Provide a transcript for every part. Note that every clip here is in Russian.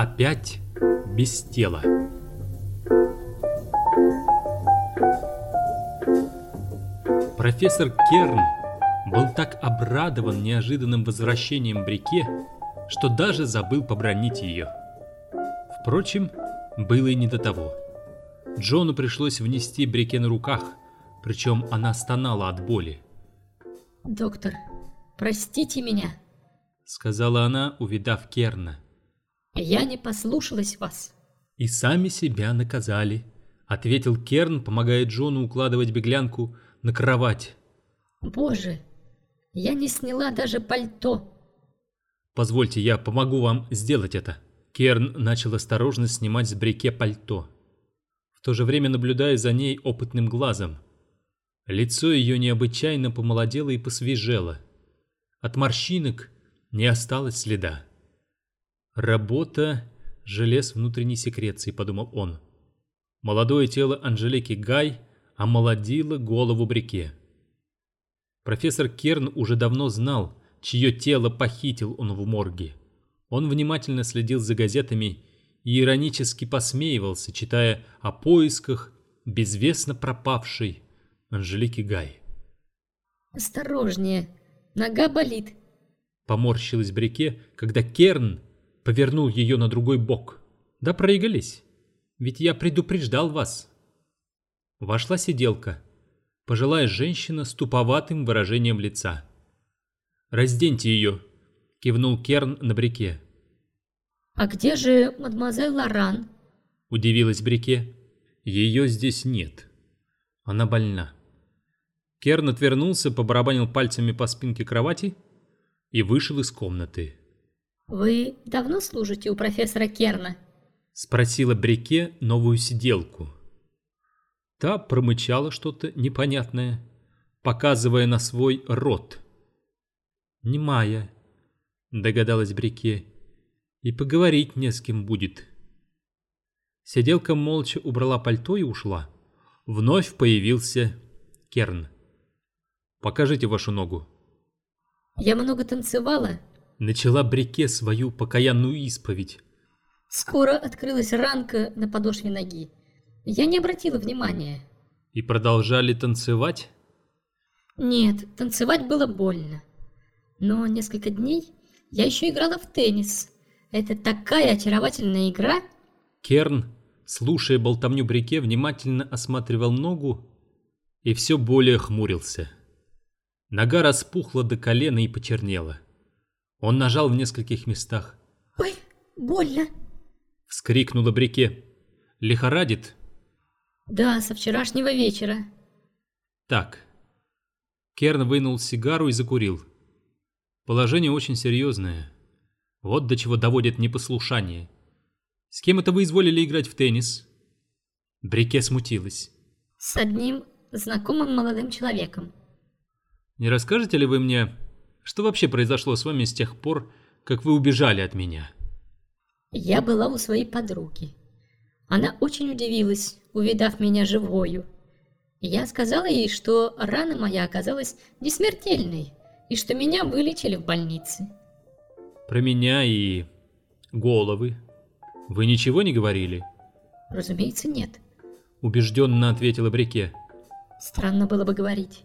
опять без тела. Профессор Керн был так обрадован неожиданным возвращением Брике, что даже забыл побронить ее. Впрочем, было и не до того. Джону пришлось внести Брике на руках, причем она стонала от боли. «Доктор, простите меня», — сказала она, увидав Керна. «Я не послушалась вас». «И сами себя наказали», — ответил Керн, помогая Джону укладывать беглянку на кровать. «Боже, я не сняла даже пальто». «Позвольте, я помогу вам сделать это». Керн начал осторожно снимать с Брике пальто, в то же время наблюдая за ней опытным глазом. Лицо ее необычайно помолодело и посвежело. От морщинок не осталось следа. «Работа — желез внутренней секреции», — подумал он. Молодое тело Анжелики Гай омолодило голову Брике. Профессор Керн уже давно знал, чье тело похитил он в морге. Он внимательно следил за газетами и иронически посмеивался, читая о поисках безвестно пропавшей Анжелики Гай. «Осторожнее, нога болит», — поморщилась Брике, когда Керн повернул ее на другой бок. «Да проигались, ведь я предупреждал вас». Вошла сиделка, пожилая женщина с туповатым выражением лица. «Разденьте ее», — кивнул Керн на Брике. «А где же мадемуазель Лоран?» — удивилась Брике. «Ее здесь нет. Она больна». Керн отвернулся, побарабанил пальцами по спинке кровати и вышел из комнаты. «Вы давно служите у профессора Керна?» — спросила Брике новую сиделку. Та промычала что-то непонятное, показывая на свой рот. «Немая», — догадалась Брике, — «и поговорить не с кем будет». Сиделка молча убрала пальто и ушла. Вновь появился Керн. «Покажите вашу ногу». «Я много танцевала», — начала Брике свою покаянную исповедь. «Скоро открылась ранка на подошве ноги. Я не обратила внимания. И продолжали танцевать? Нет, танцевать было больно. Но несколько дней я еще играла в теннис. Это такая очаровательная игра. Керн, слушая болтовню Брике, внимательно осматривал ногу и все более хмурился. Нога распухла до колена и почернела. Он нажал в нескольких местах. «Ой, больно!» — вскрикнула Брике. «Лихорадит?» Да, со вчерашнего вечера. Так. Керн вынул сигару и закурил. Положение очень серьезное. Вот до чего доводит непослушание. С кем это вы изволили играть в теннис? Брике смутилась. С одним знакомым молодым человеком. Не расскажете ли вы мне, что вообще произошло с вами с тех пор, как вы убежали от меня? Я была у своей подруги. Она очень удивилась, увидав меня живою. Я сказала ей, что рана моя оказалась несмертельной, и что меня вылечили в больнице. Про меня и головы вы ничего не говорили? Разумеется, нет. Убежденно ответила Брике. Странно было бы говорить.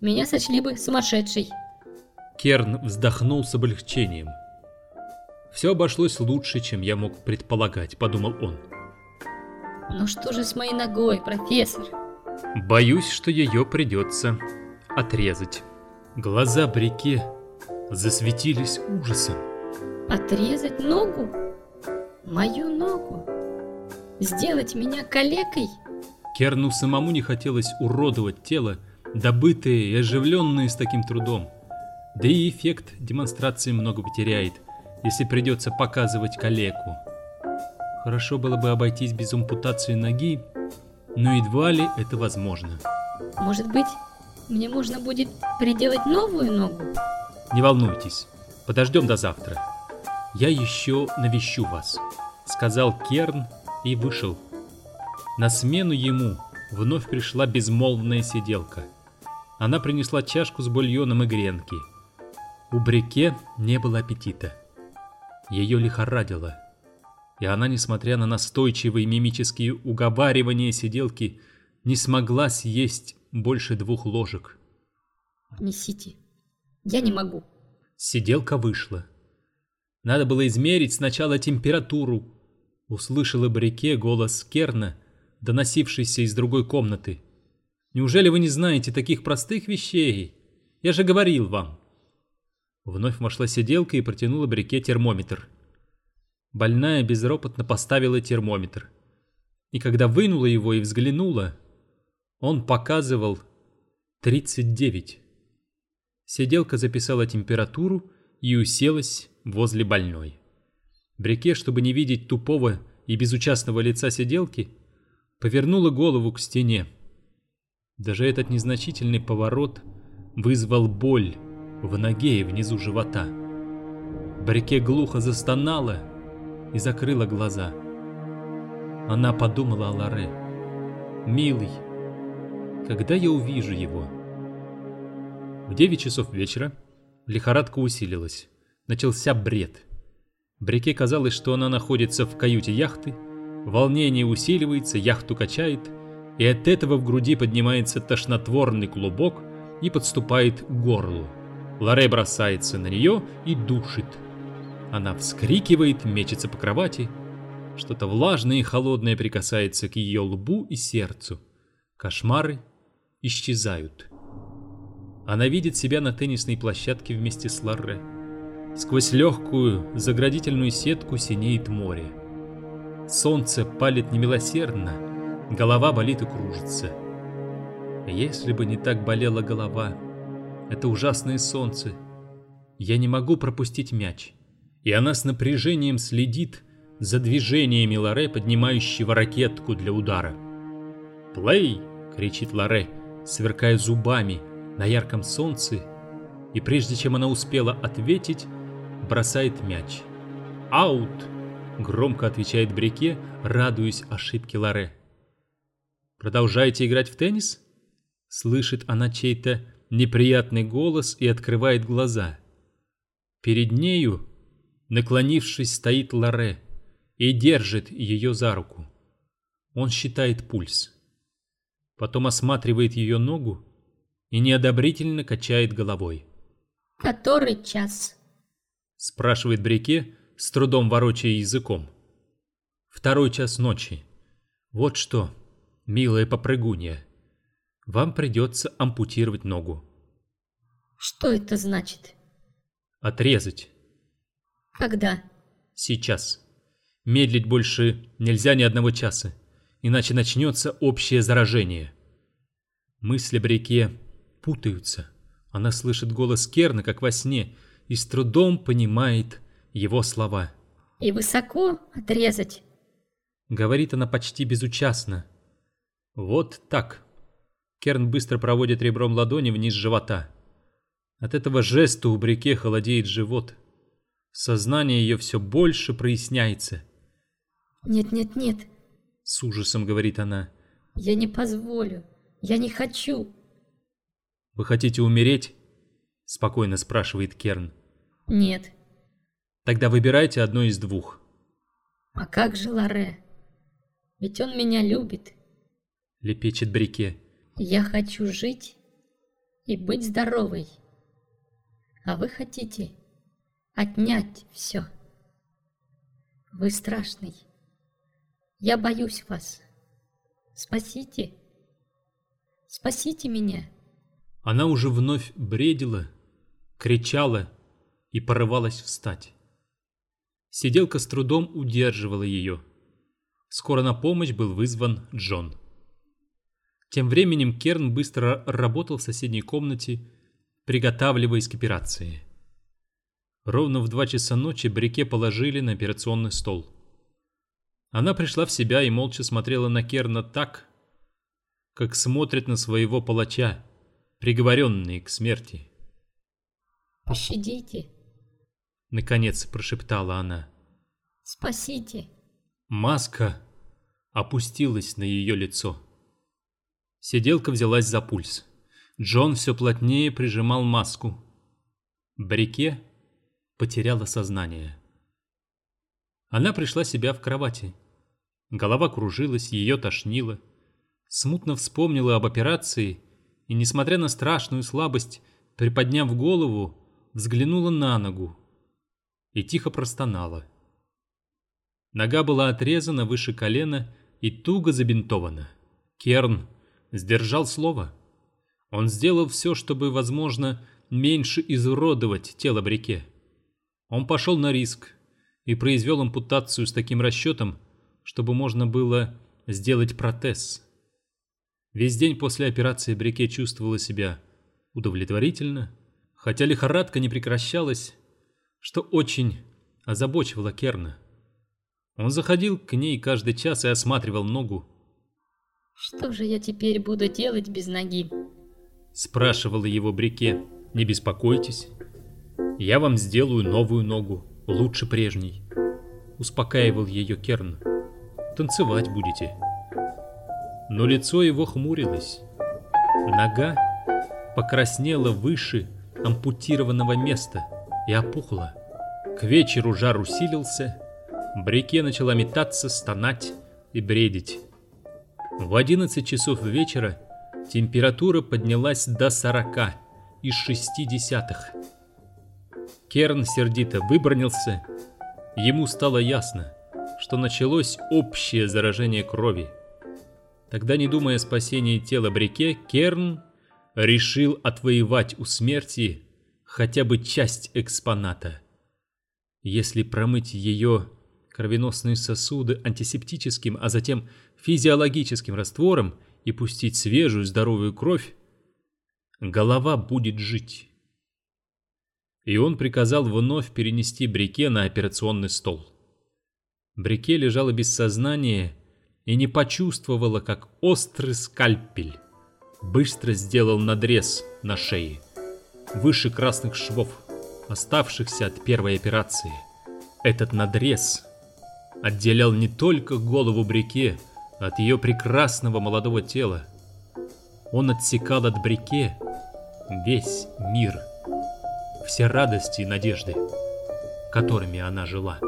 Меня сочли бы сумасшедшей. Керн вздохнул с облегчением. Все обошлось лучше, чем я мог предполагать, подумал он. Ну что же с моей ногой, профессор? Боюсь, что ее придется отрезать. Глаза Брике засветились ужасом. Отрезать ногу? Мою ногу? Сделать меня калекой? Керну самому не хотелось уродовать тело, добытое и оживленное с таким трудом. Да и эффект демонстрации много потеряет, если придется показывать калеку. Хорошо было бы обойтись без ампутации ноги, но едва ли это возможно. Может быть, мне можно будет приделать новую ногу? Не волнуйтесь, подождем до завтра. Я еще навещу вас, сказал Керн и вышел. На смену ему вновь пришла безмолвная сиделка. Она принесла чашку с бульоном и гренки. У Брике не было аппетита. Ее лихорадило. И она, несмотря на настойчивые мимические уговаривания сиделки, не смогла съесть больше двух ложек. Несите. Я не могу. Сиделка вышла. Надо было измерить сначала температуру. Услышала Брике голос Керна, доносившийся из другой комнаты. Неужели вы не знаете таких простых вещей? Я же говорил вам. Вновь вошла сиделка и протянула Брике термометр. Больная безропотно поставила термометр. И когда вынула его и взглянула, он показывал 39. Сиделка записала температуру и уселась возле больной. Брике, чтобы не видеть тупого и безучастного лица сиделки, повернула голову к стене. Даже этот незначительный поворот вызвал боль в ноге и внизу живота. Брике глухо застонала и закрыла глаза. Она подумала о Ларе. «Милый, когда я увижу его?» В 9 часов вечера лихорадка усилилась. Начался бред. Брике казалось, что она находится в каюте яхты, волнение усиливается, яхту качает, и от этого в груди поднимается тошнотворный клубок и подступает к горлу. Лоре бросается на нее и душит. Она вскрикивает, мечется по кровати. Что-то влажное и холодное прикасается к ее лбу и сердцу. Кошмары исчезают. Она видит себя на теннисной площадке вместе с Лорре. Сквозь легкую заградительную сетку синеет море. Солнце палит немилосердно, голова болит и кружится. Если бы не так болела голова, это ужасное солнце. Я не могу пропустить мяч. И она с напряжением следит за движениями Лоре, поднимающего ракетку для удара. «Плей!» — кричит Лоре, сверкая зубами на ярком солнце, и прежде чем она успела ответить, бросает мяч. «Аут!» — громко отвечает Брике, радуясь ошибке Лоре. «Продолжаете играть в теннис?» Слышит она чей-то неприятный голос и открывает глаза. Перед нею, наклонившись, стоит Лоре и держит ее за руку. Он считает пульс. Потом осматривает ее ногу и неодобрительно качает головой. «Который час?» спрашивает Брике, с трудом ворочая языком. «Второй час ночи. Вот что, милая попрыгунья, вам придется ампутировать ногу». «Что это значит?» «Отрезать». «Когда?» «Сейчас. Медлить больше нельзя ни одного часа, иначе начнется общее заражение». Мысли Брике путаются. Она слышит голос Керна, как во сне, и с трудом понимает его слова. «И высоко отрезать?» Говорит она почти безучастно. «Вот так». Керн быстро проводит ребром ладони вниз живота. От этого жеста у Брике холодеет живот. Сознание ее все больше проясняется. «Нет-нет-нет», — с ужасом говорит она. «Я не позволю. Я не хочу». «Вы хотите умереть?» — спокойно спрашивает Керн. «Нет». «Тогда выбирайте одно из двух». «А как же Лоре? Ведь он меня любит». — лепечет Брике. «Я хочу жить и быть здоровой. А вы хотите отнять все. Вы страшный. Я боюсь вас. Спасите. Спасите меня». Она уже вновь бредила, кричала и порывалась встать. Сиделка с трудом удерживала ее. Скоро на помощь был вызван Джон. Тем временем Керн быстро работал в соседней комнате, приготавливаясь к операции. Ровно в два часа ночи Брике положили на операционный стол. Она пришла в себя и молча смотрела на Керна так, как смотрит на своего палача, приговоренные к смерти. «Пощадите!» Наконец прошептала она. «Спасите!» Маска опустилась на ее лицо. Сиделка взялась за пульс. Джон все плотнее прижимал маску. Брике потеряла сознание. Она пришла себя в кровати. Голова кружилась, ее тошнило. Смутно вспомнила об операции и, несмотря на страшную слабость, приподняв голову, взглянула на ногу и тихо простонала. Нога была отрезана выше колена и туго забинтована. Керн сдержал слово. Он сделал все, чтобы, возможно, меньше изуродовать тело Брике. Он пошел на риск и произвел ампутацию с таким расчетом, чтобы можно было сделать протез. Весь день после операции Брике чувствовала себя удовлетворительно, хотя лихорадка не прекращалась, что очень озабочивало Керна. Он заходил к ней каждый час и осматривал ногу. «Что же я теперь буду делать без ноги?» Спрашивала его Брике. «Не беспокойтесь, я вам сделаю новую ногу, лучше прежней». Успокаивал ее Керн. «Танцевать будете». Но лицо его хмурилось. Нога покраснела выше ампутированного места и опухла. К вечеру жар усилился, Брике начала метаться, стонать и бредить. В 11 часов вечера температура поднялась до 40 и 60. Керн сердито выбронился. Ему стало ясно, что началось общее заражение крови. Тогда, не думая о спасении тела Брике, Керн решил отвоевать у смерти хотя бы часть экспоната. Если промыть ее кровеносные сосуды антисептическим, а затем физиологическим раствором и пустить свежую здоровую кровь, голова будет жить. И он приказал вновь перенести Брике на операционный стол. Брике лежала без сознания и не почувствовала, как острый скальпель быстро сделал надрез на шее, выше красных швов, оставшихся от первой операции. Этот надрез отделял не только голову Брике от ее прекрасного молодого тела. Он отсекал от Брике весь мир, все радости и надежды, которыми она жила.